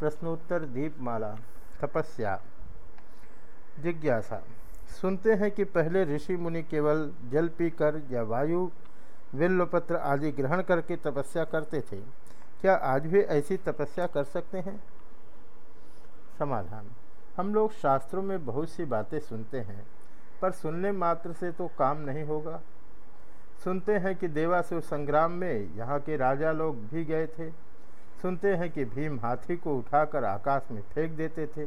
प्रश्नोत्तर दीपमाला, तपस्या, जिज्ञासा। सुनते हैं कि पहले ऋषि मुनि केवल जल पीकर या वायु विल्लपत्र आदि ग्रहण करके तपस्या करते थे। क्या आज भी ऐसी तपस्या कर सकते हैं? समाधान। हम लोग शास्त्रों में बहुत सी बातें सुनते हैं, पर सुनने मात्र से तो काम नहीं होगा। सुनते हैं कि देवासुर संग्राम में यहाँ के राजा लोग भी गए थे। सुनते हैं कि भीम हाथी को उठाकर आकाश में फेंक देते थे।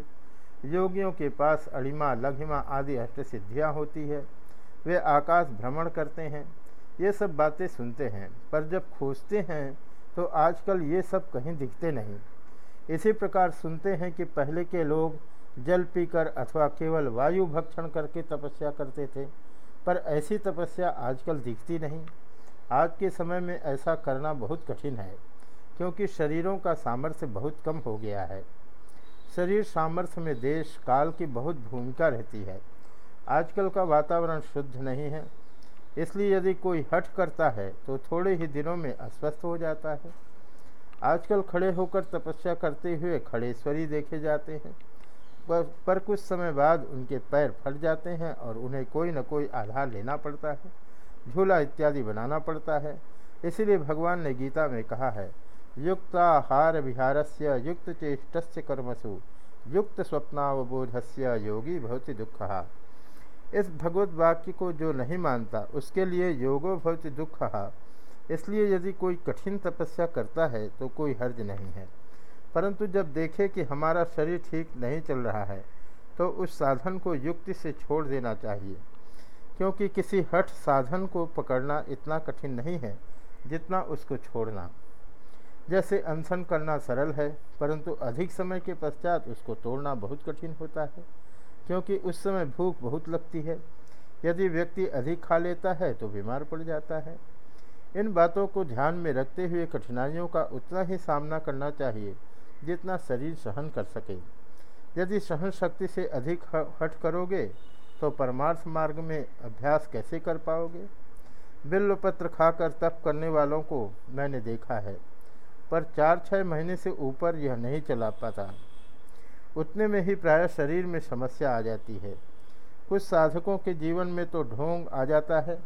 योगियों के पास अड़िमा, लघिमा आदि अष्ट सिद्धियाँ होती है। वे आकाश भ्रमण करते हैं। ये सब बातें सुनते हैं, पर जब खोजते हैं तो आजकल ये सब कहीं दिखते नहीं। इसी प्रकार सुनते हैं कि पहले के लोग जल पीकर अथवा केवल वायु भक्षण करके तपस्या करते थे, पर ऐसी तपस्या आजकल दिखती नहीं। आज के समय में ऐसा करना बहुत कठिन है। क्योंकि शरीरों का सामर्थ्य बहुत कम हो गया है। शरीर सामर्थ्य में देश काल की बहुत भूमिका रहती है। आजकल का वातावरण शुद्ध नहीं है इसलिए यदि कोई हट करता है तो थोड़े ही दिनों में अस्वस्थ हो जाता है। आजकल खड़े होकर तपस्या करते हुए खड़ेश्वरी देखे जाते हैं पर, पर कुछ समय बाद उनके पैर फट जाते हैं और उन्हें कोई न कोई आधार लेना पड़ता है झूला इत्यादि बनाना पड़ता है। इसीलिए भगवान ने गीता में कहा है युक्ताहार विहारस्य युक्त चेष्ट कर्मसु। युक्त स्वप्नावबोध से योगी भवति दुख। इस भगवत वाक्य को जो नहीं मानता, उसके लिए योगो भवति दुख। इसलिए यदि कोई कठिन तपस्या करता है तो कोई हर्ज नहीं है। परंतु जब देखे कि हमारा शरीर ठीक नहीं चल रहा है तो उस साधन को युक्ति से छोड़ देना चाहिए। क्योंकि किसी हठ साधन को पकड़ना इतना कठिन नहीं है, जितना उसको छोड़ना। जैसे अनशन करना सरल है, परंतु अधिक समय के पश्चात उसको तोड़ना बहुत कठिन होता है, क्योंकि उस समय भूख बहुत लगती है। यदि व्यक्ति अधिक खा लेता है तो बीमार पड़ जाता है। इन बातों को ध्यान में रखते हुए कठिनाइयों का उतना ही सामना करना चाहिए, जितना शरीर सहन कर सके। यदि सहन शक्ति से अधिक हट करोगे तो परमार्थ मार्ग में अभ्यास कैसे कर पाओगे? बिल्व पत्र खाकर तप करने वालों को मैंने देखा है। पर चार छः महीने से ऊपर यह नहीं चला पाता। उतने में ही प्रायः शरीर में समस्या आ जाती है। कुछ साधकों के जीवन में तो ढोंग आ जाता है।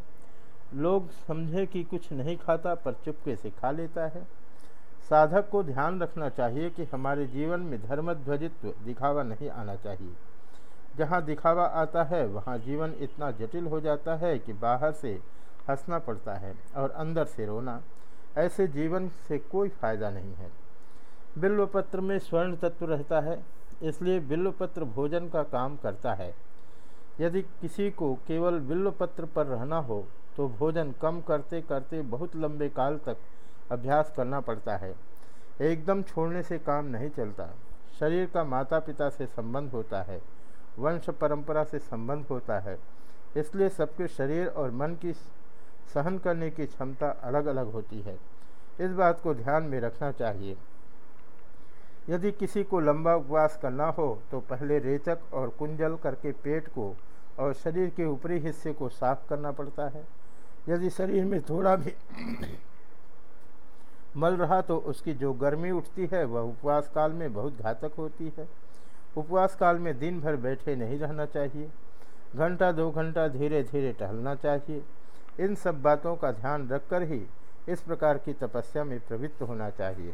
लोग समझे कि कुछ नहीं खाता पर चुपके से खा लेता है। साधक को ध्यान रखना चाहिए कि हमारे जीवन में धर्मध्वजित्व दिखावा नहीं आना चाहिए। जहाँ दिखावा आता है, वहाँ जीवन इतना जटिल हो जाता है कि बाहर से हंसना पड़ता है और अंदर से रोना। ऐसे जीवन से कोई फ़ायदा नहीं है। बिल्वपत्र में स्वर्ण तत्व रहता है, इसलिए बिल्वपत्र भोजन का काम करता है। यदि किसी को केवल बिल्वपत्र पर रहना हो तो भोजन कम करते करते बहुत लंबे काल तक अभ्यास करना पड़ता है। एकदम छोड़ने से काम नहीं चलता। शरीर का माता पिता से संबंध होता है, वंश परंपरा से संबंध होता है, इसलिए सबके शरीर और मन की सहन करने की क्षमता अलग अलग होती है। इस बात को ध्यान में रखना चाहिए। यदि किसी को लंबा उपवास करना हो तो पहले रेचक और कुंजल करके पेट को और शरीर के ऊपरी हिस्से को साफ़ करना पड़ता है। यदि शरीर में थोड़ा भी मल रहा तो उसकी जो गर्मी उठती है, वह उपवास काल में बहुत घातक होती है। उपवास काल में दिन भर बैठे नहीं रहना चाहिए। घंटा, दो घंटा धीरे धीरे टहलना चाहिए। इन सब बातों का ध्यान रखकर ही इस प्रकार की तपस्या में प्रवृत्त होना चाहिए।